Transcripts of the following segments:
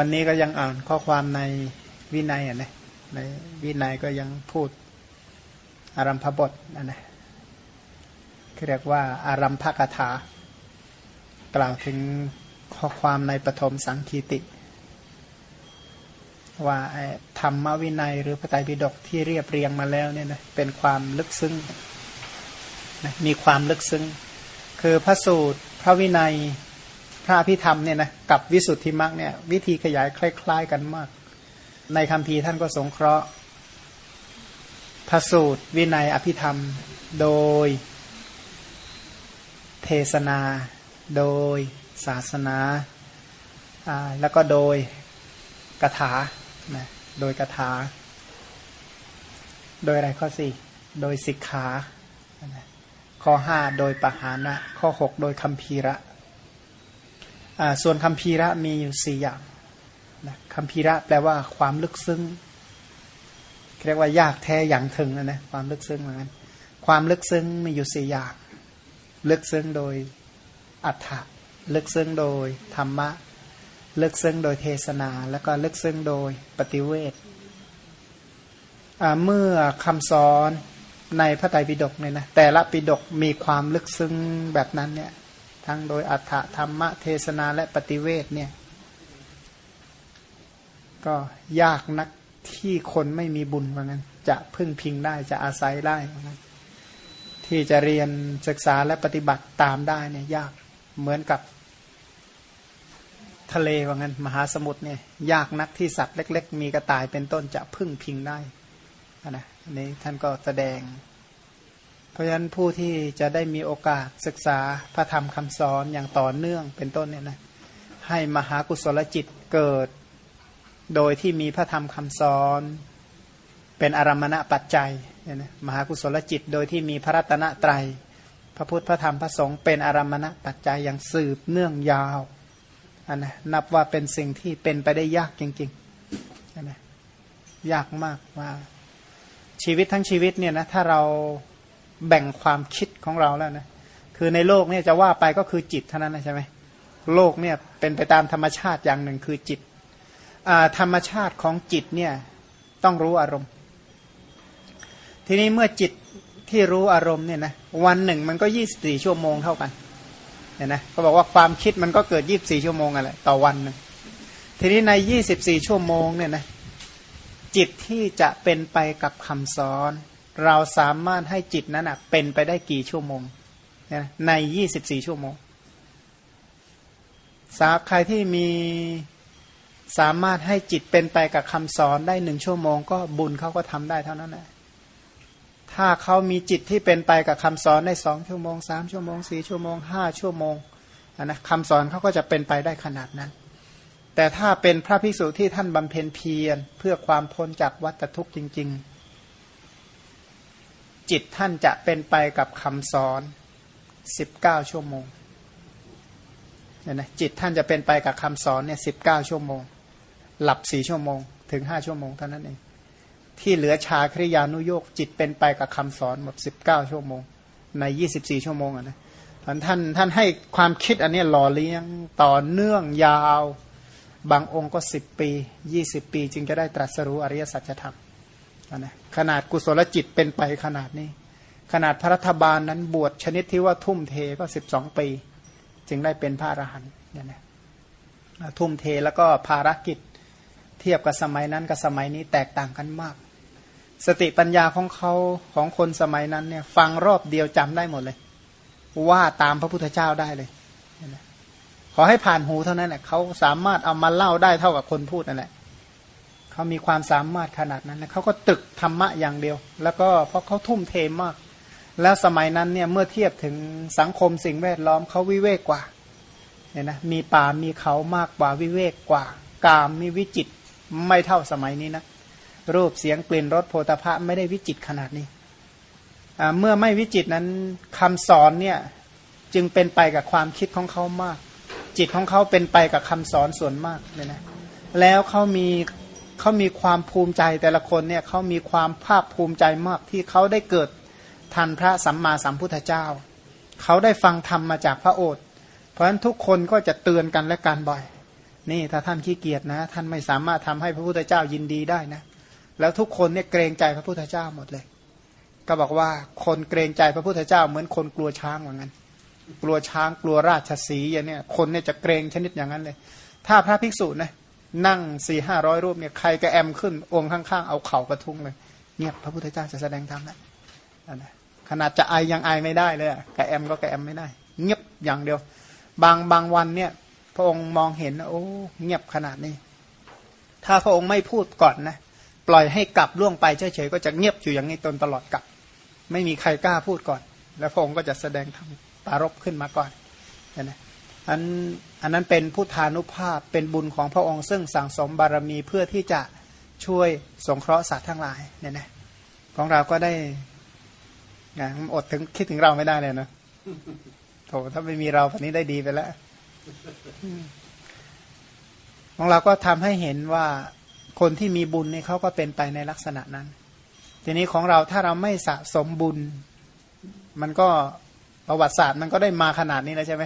วันนี้ก็ยังอ่านข้อความในวินัยอะนะในวินัยก็ยังพูดอารัมพบทนะนะเรียกว่าอารัมภกถา กล่าวถึงข้อความในปฐมสังคีติ ว่าธรรมวินัยหรือพระไตรปิฎกที่เรียบเรียงมาแล้วเนี่ยนะเป็นความลึกซึ้งนะมีความลึกซึ้ง คือพระสูตรพระวินัย พระพิธรรมเนี่ยนะกับวิสุทธิมรรคเนี่ยวิธีขยายคล้าย ๆ กันมาก ในคำพีท่านก็สงเคราะห์พระสูตรวินัยอภิธรรม โดย เทศนา โดยศาสนาแล้วก็โดยกถานะโดยกถา โดยอะไรข้อสี่โดยสิกขาข้อห้าโดยปหานะ ข้อหกโดยคำพีระ ส่วนคำพีระมีอยู่สี่อย่างนะคำพีระแปลว่าความลึกซึ้งเรียกว่ายากแท้อย่างถึงนะนะความลึกซึ้งเหมือนกันความลึกซึ้งมีอยู่สี่อย่าง ลึกซึ้งโดยอัฏฐะลึกซึ้งโดยธรรมะ ลึกซึ้งโดยเทศนา แล้วก็ลึกซึ้งโดยปฏิเวทเมื่อคำสอนในพระไตรปิฎกเนี่ยนะแต่ละปิฎกมีความลึกซึ้งแบบนั้นเนี่ย ทั้งโดยอัฏฐธรรมเทศนาและปฏิเวทเนี่ยก็ยากนักที่คนไม่มีบุญว่างั้น จะพึ่งพิงได้จะอาศัยได้ว่างั้นที่จะเรียนศึกษาและปฏิบัติตามได้เนี่ยยากเหมือนกับทะเลว่างั้น มหาสมุทรเนี่ยยากนักที่สัตว์เล็ก ๆ มีกระต่ายเป็นต้นจะพึ่งพิงได้นะนนี้ท่านก็แสดง เพราะฉะนั้นผู้ที่จะได้มีโอกาสศึกษาพระธรรมคำสอนอย่างต่อเนื่องเป็นต้นเนี่ยนะให้มหากุศลจิตเกิด โดยที่มีพระธรรมคำสอน เป็นอารมณะปัจจัยเนี่ยนะมหากุศลจิตโดยที่มีพระรัตนตรัย พระพุทธพระธรรมพระสงฆ์เป็นอารมณะปัจจัยอย่างสืบเนื่องยาวอันนะนับว่าเป็นสิ่งที่เป็นไปได้ยากจริงๆอันนะยากมากว่าชีวิตทั้งชีวิตเนี่ยนะถ้าเรา แบ่งความคิดของเราแล้วนะคือในโลกเนี่ยจะว่าไปก็คือจิตเท่านั้นนะใช่ไหมโลกเนี่ยเป็นไปตามธรรมชาติอย่างหนึ่งคือจิตธรรมชาติของจิตเนี่ยต้องรู้อารมณ์ ทีนี้เมื่อจิตที่รู้อารมณ์เนี่ยนะวันหนึ่งมันก็ยี่สิบสี่ชั่วโมงเท่ากันเห็นไหมเขาบอกว่าความคิดมันก็เกิดยี่บสี่ชั่วโมงอะไรต่อวันนึงทีนี้ในยี่สิบสี่ชั่วโมงเนี่ยนะจิตที่จะเป็นไปกับคำสอน เราสามารถให้จิตนั้นอะเป็นไปได้กี่ชั่วโมงในยี่สิบสี่ชั่วโมง สาใครที่มีสามารถให้จิตเป็นไปกับคำสอนได้หนึ่งชั่วโมง ก็บุญเขาก็ทำได้เท่านั้นแหละถ้าเขามีจิตที่เป็นไปกับคำสอนได้สองชั่วโมงสามชั่วโมงสี่ชั่วโมงห้าชั่วโมงนะคำสอนเขาก็จะเป็นไปได้ขนาดนั้น แต่ถ้าเป็นพระภิกษุที่ท่านบำเพ็ญเพียรเพื่อความพ้นจากวัฏทุกข์จริง ๆ จิตท่านจะเป็นไปกับคำสอนสิบเก้าชั่วโมงเนี่ยนะจิตท่านจะเป็นไปกับคำสอนเนี่ยสิบเก้าชั่วโมง หลับสี่ชั่วโมง ถึงห้าชั่วโมงเท่านั้นเองที่เหลือชาคริยานุโยกจิตเป็นไปกับคำสอนหมดสิบเก้าชั่วโมง ในยี่สิบสี่ชั่วโมงอะนะท่านท่านให้ความคิดอันนี้หล่อเลี้ยงต่อเนื่องยาว บางองค์ก็สิบปียี่สิบปี จึงจะได้ตรัสรู้อริยสัจธรรม นะขนาดกุศลจิตเป็นไปขนาดนี้ ขนาดพระรัฐบาลนั้นบวชชนิดที่ว่าทุ่มเทก็สิบสองปี จึงได้เป็นพระอรหันต์เนี่ยนะทุ่มเทแล้วก็ภารกิจเทียบกับสมัยนั้นกับสมัยนี้แตกต่างกันมาก สติปัญญาของเขาของคนสมัยนั้นเนี่ยฟังรอบเดียวจำได้หมดเลย ว่าตามพระพุทธเจ้าได้เลย ขอให้ผ่านหูเท่านั้นแหละเขาสามารถเอามาเล่าได้เท่ากับคนพูดนั่นแหละ เขามีความสามารถขนาดนั้นเขาก็ตึกธรรมะอย่างเดียว แล้วก็เพราะเขาทุ่มเทมาก แล้วสมัยนั้นเนี่ยเมื่อเทียบถึงสังคมสิ่งแวดล้อมเขาวิเวกกว่าเนี่ยนะมีป่ามีเขามากกว่าวิเวกกว่า กามมีวิจิตไม่เท่าสมัยนี้นะรูปเสียงกลิ่นรสโพธาภะไม่ได้วิจิตขนาดนี้เมื่อไม่วิจิตนั้นคำสอนเนี่ยจึงเป็นไปกับความคิดของเขามาก จิตของเขาเป็นไปกับคำสอนส่วนมากเลยนะแล้วเขามี เขามีความภูมิใจแต่ละคนเนี่ยเขามีความภาคภูมิใจมากที่เขาได้เกิดทันพระสัมมาสัมพุทธเจ้า เขาได้ฟังธรรมมาจากพระโอษฐ์เพราะฉะนั้นทุกคนก็จะเตือนกันและกันบ่อย นี่ถ้าท่านขี้เกียจนะ ท่านไม่สามารถทำให้พระพุทธเจ้ายินดีได้นะ แล้วทุกคนเนี่ยเกรงใจพระพุทธเจ้าหมดเลย ก็บอกว่าคนเกรงใจพระพุทธเจ้าเหมือนคนกลัวช้างเหมือนกันกลัวช้างกลัวราชสีอย่างเนี้ยคนเนี่ยจะเกรงชนิดอย่างนั้นเลย ถ้าพระภิกษุนะ นั่งสี่ห้าร้อยรูปเนี่ยใครก็แอมขึ้น องค์ข้างๆ เอาเข่ากระทุ้งเลยเงียบพระพุทธเจ้าจะแสดงธรรมแล้วนะขนาดจะไอยังไอไม่ได้เลยกระแอมก็กระแอมไม่ได้ เงียบอย่างเดียว บางบางวันเนี่ย พระองค์มองเห็นโอ้เงียบขนาดนี้ ถ้าพระองค์ไม่พูดก่อนนะปล่อยให้กลับล่วงไปเฉยๆก็จะเงียบอยู่อย่างนี้ตนตลอดกลับ ไม่มีใครกล้าพูดก่อน แล้วพระองค์ก็จะแสดงธรรมปารบขึ้นมาก่อนนะ อันอันนั้นเป็นพุทธานุภาพเป็นบุญของพระองค์ซึ่งสั่งสมบารมีเพื่อที่จะช่วยสงเคราะห์สัตว์ทั้งหลายเนี่ยนะของเราก็ได้งานอดถึงคิดถึงเราไม่ได้เลยนะโถถ้าไม่มีเราแบบนี้ได้ดีไปแล้วของเราก็ทำให้เห็นว่าคนที่มีบุญเนี่ยเขาก็เป็นไปในลักษณะนั้น ทีนี้ของเราถ้าเราไม่สะสมบุญ มันก็ประวัติศาสตร์มันก็ได้มาขนาดนี้แล้วใช่ไหม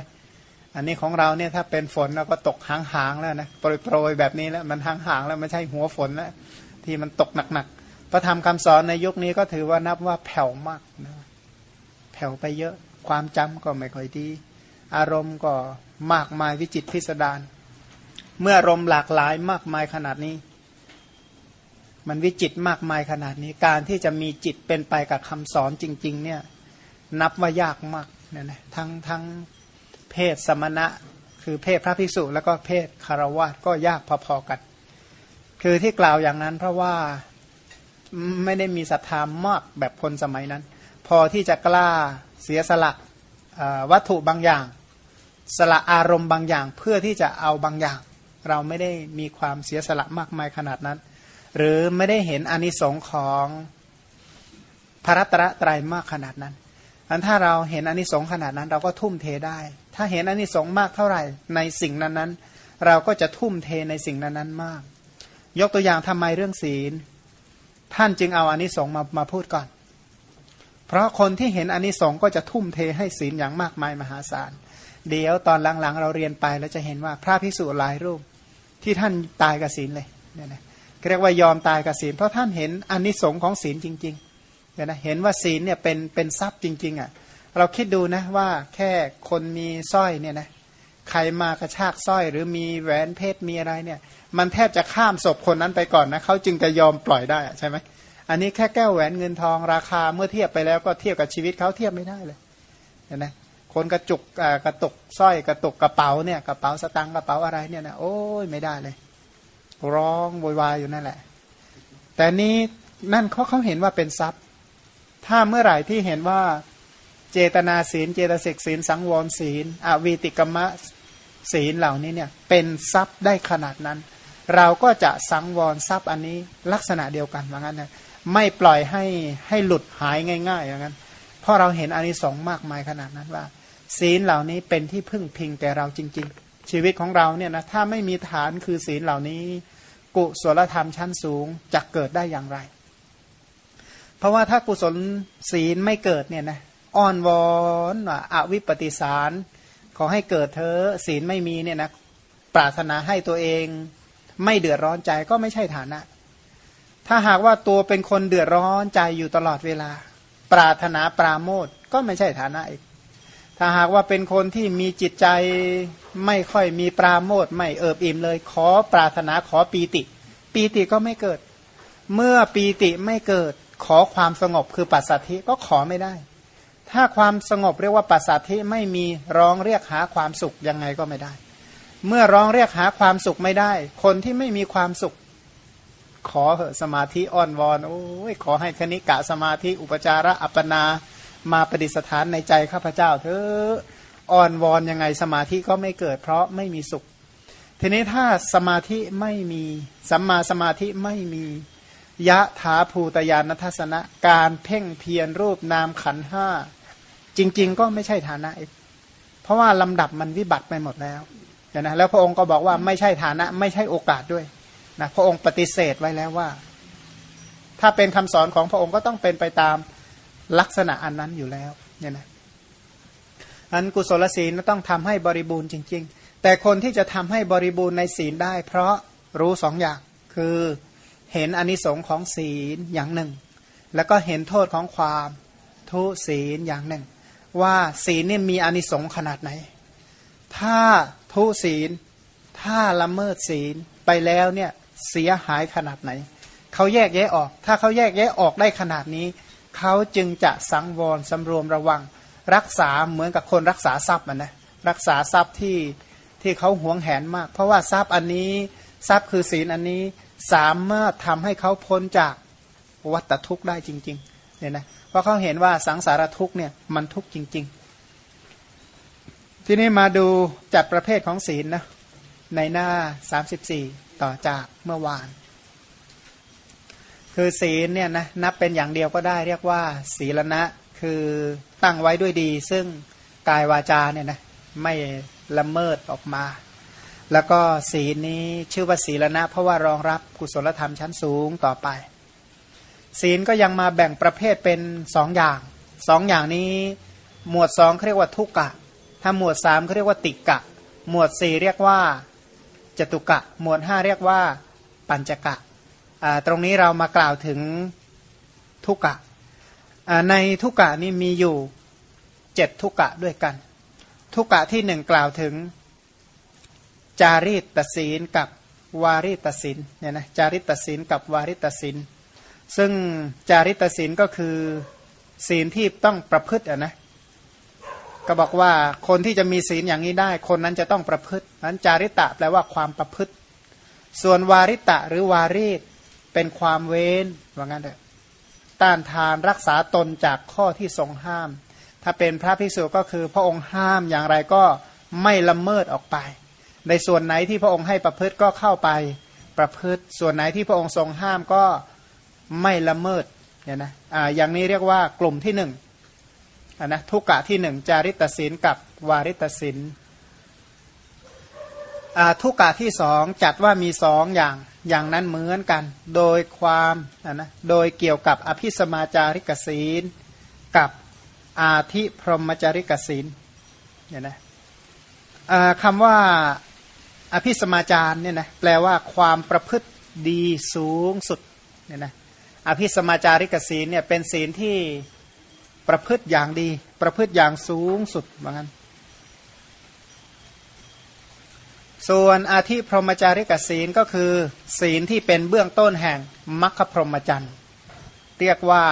อันนี้ของเราเนี่ยถ้าเป็นฝนเราก็ตกหางๆแล้วนะโปรยๆแบบนี้แล้วมันหางๆแล้วไม่ใช่หัวฝนแล้วที่มันตกหนักๆพระธรรมคำสอนในยุคนี้ก็ถือว่านับว่าแผ่วมากนะแผ่วไปเยอะความจำก็ไม่ค่อยดี อารมณ์ก็มากมายวิจิตพิสดารเมื่ออารมณ์หลากหลายมากมายขนาดนี้ มันวิจิตมากมายขนาดนี้ การที่จะมีจิตเป็นไปกับคำสอนจริง ๆ เนี่ยนับว่ายากมากเนี่ยนะทั้งทั้ง เพศสมณะ คือเพศพระภิกษุ แล้วก็เพศคารวะก็ยากพอๆกัน คือที่กล่าวอย่างนั้นเพราะว่าไม่ได้มีศรัทธามากแบบคนสมัยนั้น พอที่จะกล้าเสียสละวัตถุบางอย่าง สละอารมณ์บางอย่างเพื่อที่จะเอาบางอย่าง เราไม่ได้มีความเสียสละมากมายขนาดนั้น หรือไม่ได้เห็นอนิสงค์ของพระรัตนตรัยมากขนาดนั้นอันถ้าเราเห็นอนิสงส์ขนาดนั้น เราก็ทุ่มเทได้ ถ้าเห็นอันิสงส์มากเท่าไหร่ในสิ่งนั้นๆ เราก็จะทุ่มเทในสิ่งนั้นๆมาก ยกตัวอย่างทำไมเรื่องศีล ท่านจึงเอาอันิสงส์มามาพูดก่อน เพราะคนที่เห็นอันิสงส์ก็จะทุ่มเทให้ศีลอย่างมากมายมหาศาล เดี๋ยวตอนหลังๆ เราเรียนไปแล้วจะเห็นว่าพระพิสุหลายรูปที่ท่านตายกับศีลเลยเนี่ยนะเรียกว่ายอมตายกับศีล เพราะท่านเห็นอนิสงส์ของศีลจริงๆเนี่ยนะเห็นว่าศีลเนี่ยเป็นเป็นทรัพย์จริง ๆอะ เราคิดดูนะว่าแค่คนมีสร้อยเนี่ยนะใครมากระชากสร้อย หรือมีแหวนเพชรมีอะไรเนี่ย มันแทบจะข้ามศพคนนั้นไปก่อนนะเขาจึงจะยอมปล่อยได้ใช่ไหมอันนี้แค่แก้วแหวนเงินทองราคาเมื่อเทียบไปแล้วก็เทียบกับชีวิตเขาเทียบไม่ได้เลยเห็นไหมคนกระจุกกระตุกสร้อยกระตุกกระเป๋าเนี่ยกระเป๋าสตังค์กระเป๋าอะไรเนี่ยนะโอ้ยไม่ได้เลย ร้องโวยวายอยู่นั่นแหละ แต่นี้นั่นเขาเขาเห็นว่าเป็นทรัพย์ ถ้าเมื่อไหร่ที่เห็นว่า เจตนาศีล เจตสิกศีล สังวรศีล อวีติกรรมศีลเหล่านี้เนี่ยเป็นทรัพย์ได้ขนาดนั้น เราก็จะสังวรทรัพย์อันนี้ลักษณะเดียวกันว่างั้นนะไม่ปล่อยให้ให้หลุดหายง่ายๆอย่างนั้น เพราะเราเห็นอานิสงส์มากมายขนาดนั้นว่า ศีลเหล่านี้เป็นที่พึ่งพิงแต่เราจริง ๆ ชีวิตของเราเนี่ยนะถ้าไม่มีฐานคือศีลเหล่านี้ กุศลธรรมชั้นสูงจะเกิดได้อย่างไร เพราะว่าถ้ากุศลศีลไม่เกิดเนี่ยนะ อ้อนวอนอวิปปิสาร ขอให้เกิดเธอศีลไม่มีเนี่ยนะปรารถนาให้ตัวเอง ไม่เดือดร้อนใจก็ไม่ใช่ฐานะ ถ้าหากว่าตัวเป็นคนเดือดร้อนใจอยู่ตลอดเวลา ปรารถนาปราโมทก็ไม่ใช่ฐานะอีกถ้าหากว่าเป็นคนที่มีจิตใจไม่ค่อยมีปราโมทไม่เอิบอิ่มเลย ขอปรารถนาขอปีติ ปีติก็ไม่เกิด เมื่อปีติไม่เกิด ขอความสงบคือปัสสัทธิก็ขอไม่ได้ ถ้าความสงบเรียกว่าปัสสัทธิไม่มีร้องเรียกหาความสุขยังไงก็ไม่ได้ เมื่อร้องเรียกหาความสุขไม่ได้ คนที่ไม่มีความสุข ขอเหอะสมาธิอ้อนวอนโอ้ยขอให้คณิกะสมาธิอุปจาระอัปปนามาประดิษฐานในใจข้าพเจ้าเถอะอ้อนวอนยังไงสมาธิก็ไม่เกิด เพราะไม่มีสุข ทีนี้ถ้าสมาธิไม่มีสัมมาสมาธิไม่มียะถาภูตยานทัศนะ การเพ่งเพียรรูปนามขันห้า จริง ๆ ก็ไม่ใช่ฐานะเพราะว่าลำดับมันวิบัติไปหมดแล้วนะแล้วพระองค์ก็บอกว่าไม่ใช่ฐานะไม่ใช่โอกาสด้วยนะพระองค์ปฏิเสธไว้แล้วว่า ถ้าเป็นคำสอนของพระองค์ก็ต้องเป็นไปตามลักษณะอันนั้นอยู่แล้วเนี่ยนะอันกุศลศีลต้องทำให้บริบูรณ์จริง ๆ แต่คนที่จะทำให้บริบูรณ์ในศีลได้ เพราะรู้สองอย่างคือเห็นอนิสงค์ของศีลอย่างหนึ่ง แล้วก็เห็นโทษของความทุศีลอย่างหนึ่ง ว่าศีลนี่ยมีอนิสงค์ขนาดไหน ถ้าทุศีล ถ้าละเมิดศีลไปแล้วเนี่ยเสียหายขนาดไหน เขาแยกแยะออก ถ้าเขาแยกแยะออกได้ขนาดนี้ เขาจึงจะสังวรสำรวมระวัง รักษาเหมือนกับคนรักษาทรัพย์มันนะรักษาทรัพย์ที่ที่เขาหวงแหนมาก เพราะว่าทรัพย์อันนี้ทรัพย์คือศีลอันนี้สามารถทำให้เขาพ้นจากวัฏทุกข์ได้จริงๆเนี่ยนะ เพราะเขาเห็นว่าสังสารทุกเนี่ยมันทุกจริง ๆ ทีนี้มาดูจัดประเภทของศีลนะในหน้า 34 ต่อจากเมื่อวาน คือศีลเนี่ยนะนับเป็นอย่างเดียวก็ได้เรียกว่า ศีลณะคือตั้งไว้ด้วยดี ซึ่งกายวาจาเนี่ยนะไม่ละเมิดออกมา แล้วก็ศีลนี้ชื่อว่าศีลณะเพราะว่ารองรับกุศลธรรมชั้นสูงต่อไป ศีลก็ยังมาแบ่งประเภทเป็นสองอย่างสองอย่างนี้ หมวดสองเขาเรียกว่าทุกกะ ถ้าหมวดสามเขาเรียกว่าติกะ หมวดสี่เรียกว่าจตุกะ หมวดห้าเรียกว่าปัญจกะ ตรงนี้เรามากล่าวถึงทุกกะ ในทุกกะนี้มีอยู่เจ็ดทุกกะด้วยกัน ทุกะที่หนึ่งกล่าวถึง จารีตศีลกับวาริตศีลเนี่ยนะจาริตศีลกับวาริตศีล ซึ่งจาริตศีลก็คือศีลที่ต้องประพฤติอะนะก็บอกว่าคนที่จะมีศีลอย่างนี้ได้ คนนั้นจะต้องประพฤตินั้นจาริตะแปลว่าความประพฤติ ส่วนวาริตะหรือวารีตเป็นความเว้นว่างั้นเถอะต้านทานรักษาตนจากข้อที่ทรงห้าม ถ้าเป็นพระภิกษุก็คือพระองค์ห้ามอย่างไรก็ไม่ละเมิดออกไป ในส่วนไหนที่พระองค์ให้ประพฤติก็เข้าไปประพฤติ ส่วนไหนที่พระองค์ทรงห้ามก็ ไม่ละเมิดเนี่ยนะอ่าอย่างนี้เรียกว่ากลุ่มที่หนึ่งอ่านะทุกกะที่หนึ่งจาริตศินกับวาริตศินอ่าทุกกะที่สองจัดว่ามีสองอย่างอย่างนั้นเหมือนกัน โดยความอ่านะโดยเกี่ยวกับอภิสมาจาริกศีลกับอาธิพรหมจาริกศีลเนี่ยนะคำว่าอภิสมาจารเนี่ยนะแปลว่าความประพฤติดีสูงสุดเนี่ยนะ อภิสมาจาริกศีลเนี่ยเป็นศีลที่ประพฤติอย่างดี ประพฤติอย่างสูงสุดเหมือนกันส่วนอาธิพรหมจาริกศีลก็คือ ศีลที่เป็นเบื้องต้นแห่งมรรคพรหมจรรย์เรียกว่า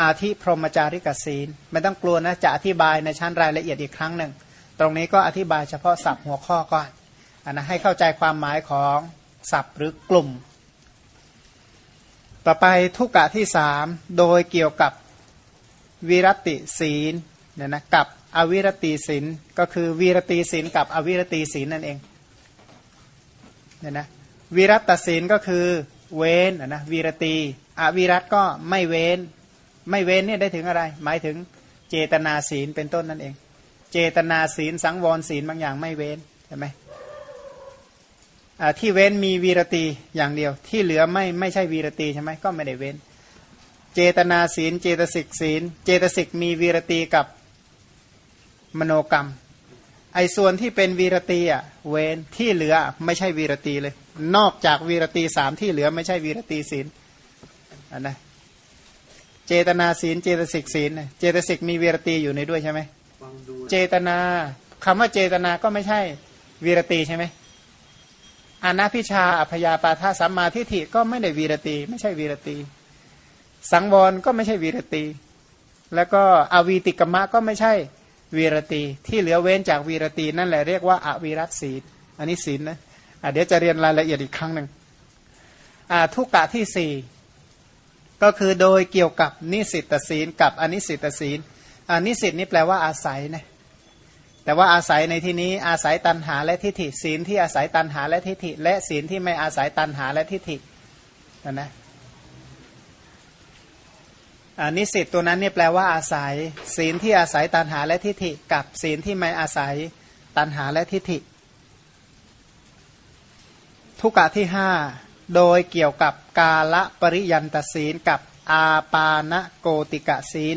อาธิพรหมจาริกศีลไม่ต้องกลัวนะจะอธิบายในชั้นรายละเอียดอีกครั้งหนึ่ง ตรงนี้ก็อธิบายเฉพาะศัพท์หัวข้อก่อนอันนะให้เข้าใจความหมายของศัพท์หรือกลุ่ม ต่อไปทุกกะที่สามโดยเกี่ยวกับวิรติศีลเนี่ยนะกับอวิรติศีลก็คือวิรติศีลกับอวิรติศีลนั่นเองเนี่ยนะวิรัตศีลก็คือเว้นนะวิรตีอวิรัตก็ไม่เว้น ไม่เว้นเนี่ยได้ถึงอะไร หมายถึงเจตนาศีลเป็นต้นนั่นเอง เจตนาศีลสังวรศีลบางอย่างไม่เว้นใช่ไหม ที่เว้นมีวีรตีอย่างเดียว ที่เหลือไม่ไม่ใช่วีรตีใช่ไหมก็ไม่ได้เว้น เจตนาศีล เจตสิกศีล เจตสิกมีวีรตีกับมโนกรรม ไอ้ส่วนที่เป็นวีรตีอะเว้นที่เหลือไม่ใช่วีรตีเลย นอกจากวีรตีสามที่เหลือไม่ใช่วีรตีศีลอันนะเจตนาศีล เจตสิกศีลเจตสิกมีวีรตีอยู่ในด้วยใช่ไหมเจตนาคำว่าเจตนาก็ไม่ใช่วีรตีใช่ไหม อานาพิชาอัพยาปาทาสัมมาทิฏฐิก็ไม่ได้วีรตี ไม่ใช่วีรตี สังวรก็ไม่ใช่วีรตี แล้วก็อวีติกมะก็ไม่ใช่วีรตี ที่เหลือเว้นจากวีรตีนั่นแหละเรียกว่าอวีรัตศีลอันนี้ศีลนะะเดี๋ยวจะเรียนรายละเอียดอีกครั้งหนึ่งทุกกะที่สี่ก็คือโดยเกี่ยวกับนิสิตศีลกับอนิสิตศีลอนิสิตนี่แปลว่าอาศัยนะ แต่ว่าอาศัยในที่นี้อาศัยตันหาและทิฏฐิศีลที่อาศัยตันหาและทิฏฐิ และศีลที่ไม่อาศัยตันหาและทิฏฐินะนะนิสิตตัวนั้นเนี่ยแปลว่าอาศัย ศีลที่อาศัยตันหาและทิฏฐิ กับศีลที่ไม่อาศัยตันหาและทิฏฐิ ทุกกะที่ห้าโดยเกี่ยวกับกาละปริยันตศีลกับอาปาณโกติกะศีล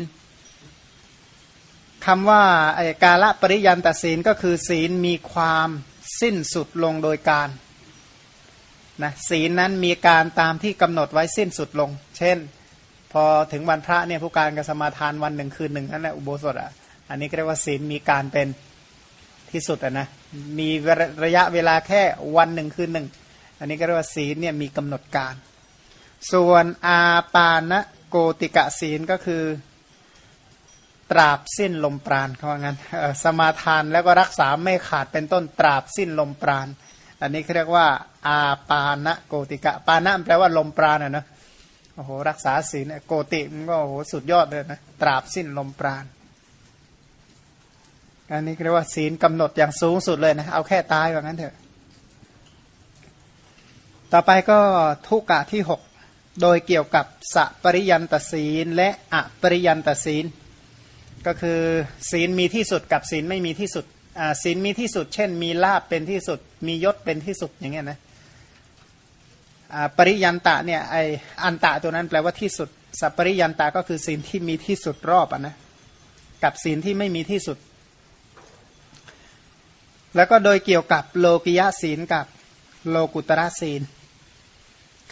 คำว่าไอกาละปริยันตศีลก็คือศีลมีความสิ้นสุดลงโดยการนะศีลนั้นมีการตามที่กำหนดไว้สิ้นสุดลง เช่น พอถึงวันพระเนี่ยผู้การกสมาทานวันหนึ่งคืนหนึ่งนั่นแหละอุโบสถอะอันนี้เรียกว่าศีลมีการเป็นที่สุดอะนะมีระยะเวลาแค่วันหนึ่งคืนหนึ่งอันนี้ก็เรียกว่าศีลเนี่ยมีกำหนดการ ส่วนอาปานะโกติกะศีลก็คือ ตราบสิ้นลมปราณเขาว่างั้นสมาทานแล้วก็รักษาไม่ขาดเป็นต้นตราบสิ้นลมปราณ อันนี้เขาเรียกว่า อาปานะโกติกะ ปานะแปลว่าลมปราณนะนะโอ้โหรักษาศีลโกติมันก็โอ้โหสุดยอดเลยนะตราบสิ้นลมปราณอันนี้เรียกว่าศีลกำหนดอย่างสูงสุดเลยนะเอาแค่ตายว่างั้นเถอะ ต่อไปก็ทุกกะที่หกโดยเกี่ยวกับสัปริยันตศีลและอปริยันตศีล ก็คือศีลมีที่สุดกับศีลไม่มีที่สุดศีลมีที่สุด เช่น มีลาบเป็นที่สุด มียศเป็นที่สุดอย่างเงี้ยนะปริยันตะเนี่ยไออันตะตัวนั้นแปลว่าที่สุด สัปริยันตะก็คือศีลที่มีที่สุดรอบอะนะกับศีลที่ไม่มีที่สุด แล้วก็โดยเกี่ยวกับโลกิยะศีลกับโลกุตระศีล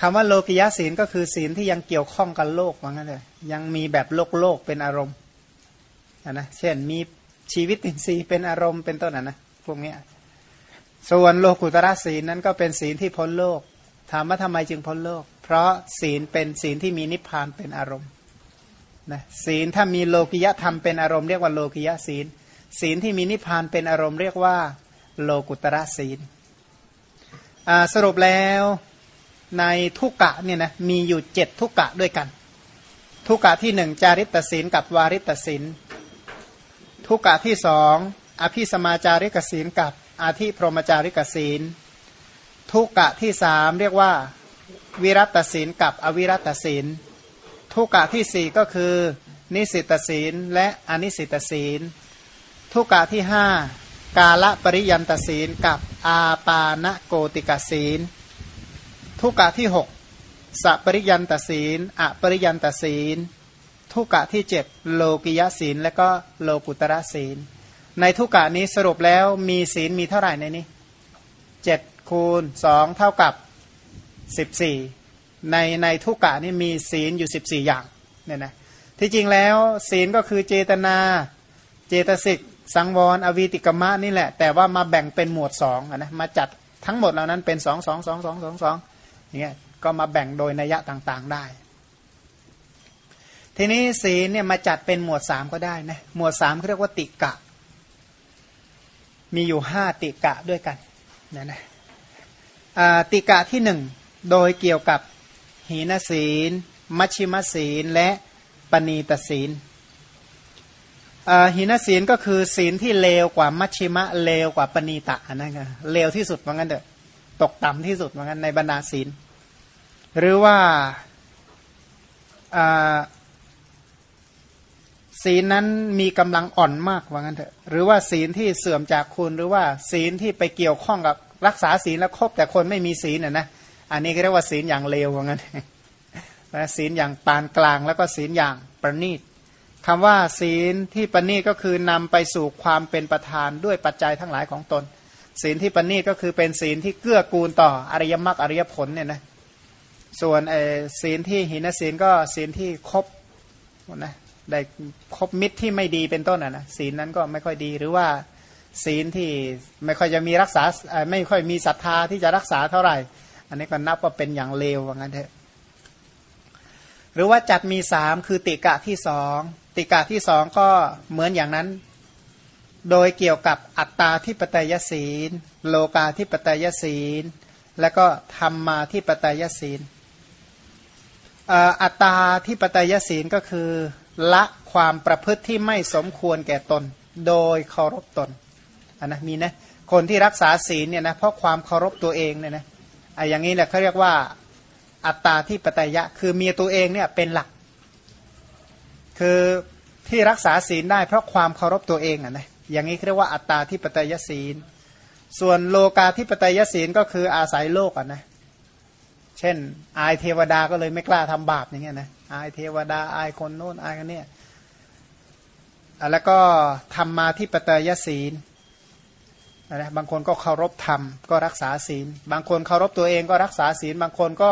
คำว่าโลกิยะศีลก็คือศีลที่ยังเกี่ยวข้องกับโลกว่างั้นเลยยังมีแบบโลกโลกเป็นอารมณ์ นะเช่นมีชีวิตอินทรีย์เป็นอารมณ์เป็นต้นนะนะพวกนี้ส่วนโลกุตระศีลนั้นก็เป็นศีลที่พ้นโลก ถามว่าทำไมจึงพ้นโลก เพราะศีลเป็นศีลที่มีนิพพานเป็นอารมณ์นะศีลถ้ามีโลกิยธรรมเป็นอารมณ์เรียกว่าโลกิยศีล ศีลที่มีนิพพานเป็นอารมณ์เรียกว่าโลกุตระศีลสรุปแล้วในทุกกะเนี่ยนะมีอยู่เจ็ดทุกกะด้วยกัน ทุกกะที่หนึ่งจาริตศีลกับวาริตศีล ทุกกะที่สองอภิสมาจาริกศีลกับอาธิพรหมจาริกศีล ทุกกะที่สามเรียกว่าวิรัตศีลกับอวิรัตศีล ทุกกะที่สี่ก็คือ นิสิตศีลและอนิสิตศีล ทุกกะที่ห้ากาละปริยันตศีลกับอาปาณโกติกศีล ทุกกะที่หกสัปริยันตศีลอปริยันตศีล ทุกกะที่เจ็ดโลกิยศีล และก็โลกุตระศีล ในทุกกะนี้สรุปแล้วมีศีลมีเท่าไหร่ในนี้เจ็ดคูณสองเท่ากับสิบสี่ในในทุกกะนี้มีศีลอยู่สิบสี่อย่างเนี่ยนะที่จริงแล้วศีลก็คือเจตนาเจตสิกสังวรอวีติกมะนี่แหละ แต่ว่ามาแบ่งเป็นหมวดสองนะมาจัดทั้งหมดเหล่านั้นเป็นสองสองสองสองสองสองอย่างเงี้ยก็มาแบ่งโดยนัยยะต่างๆได้ ทีนี้ศีลเนี่ยมาจัดเป็นหมวดสามก็ได้นะหมวดสามเขาเรียกว่าติกะ มีอยู่ห้าติกะด้วยกันนะนะติกะที่หนึ่งโดยเกี่ยวกับหีนศีล มัชชิมศีล และปณีตศีลหินศีลก็คือศีลที่เลวกว่ามัชชิมะเลวกว่าปณีตะนั่นไงเลวที่สุดว่างั้นเถอะตกต่ำที่สุดว่างั้นในบรรดาศีล หรือว่า ศีลนั้นมีกำลังอ่อนมากว่างั้นเถอะหรือว่าศีลที่เสื่อมจากคุณหรือว่าศีลที่ไปเกี่ยวข้องกับรักษาศีลแล้วครบแต่คนไม่มีศีลน่ะนะอันนี้เรียกว่าศีลอย่างเลวว่างั้นนะศีลอย่างปานกลางแล้วก็ศีลอย่างประณีตคำว่าศีลที่ประณีตก็คือนำไปสู่ความเป็นประธานด้วยปัจจัยทั้งหลายของตน ศีลที่ประณีตก็คือเป็นศีลที่เกื้อกูลต่ออริยมรรคอริยผลเนี่ยนะส่วนศีลที่หินศีลก็ศีลที่ครบนะ ได้คบมิตรที่ไม่ดีเป็นต้นอะนะศีลนั้นก็ไม่ค่อยดีหรือว่าศีลที่ไม่ค่อยจะมีรักษาไม่ค่อยมีศรัทธาที่จะรักษาเท่าไหร่ อันนี้ก็นับว่าเป็นอย่างเลวว่างั้นเถอะหรือว่าจัดมีสามคือติกะที่สองติกะที่สองก็เหมือนอย่างนั้น โดยเกี่ยวกับอัตตาที่ปไตยศีล โลกาที่ปไตยศีล และก็ธรรมมาที่ปไตยศีลอัตตาที่ปไตยศีลก็คือ ละความประพฤติที่ไม่สมควรแก่ตน โดยเคารพตนอันนะมีนะคนที่รักษาศีลเนี่ยนะเพราะความเคารพตัวเองเนี่ยนะไอ้อย่างนี้แหละเขาเรียกว่าอัตตาที่ปตยะ คือมีตัวเองเนี่ยเป็นหลัก คือที่รักษาศีลได้เพราะความเคารพตัวเองอะนะอย่างนี้เรียกว่าอัตตาที่ปตยศีล ส่วนโลกาที่ปตยศีลก็คืออาศัยโลกอะนะ เช่น อายเทวดาก็เลยไม่กล้าทำบาปอย่างเงี้ยนะอายเทวดาอายคนโน้นอายกันเนี่ยแล้วก็ทำมาที่ปเตยศีลนะบางคนก็เคารพธรรมก็รักษาศีล บางคนเคารพตัวเองก็รักษาศีล บางคนก็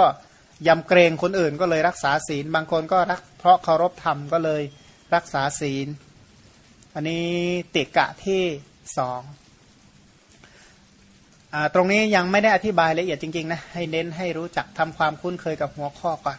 ยำเกรงคนอื่นก็เลยรักษาศีล บางคนก็รักเพราะเคารพธรรมก็เลยรักษาศีล อันนี้ติกะที่สอง ตรงนี้ยังไม่ได้อธิบายละเอียดจริงๆนะให้เน้นให้รู้จักทำความคุ้นเคยกับหัวข้อก่อน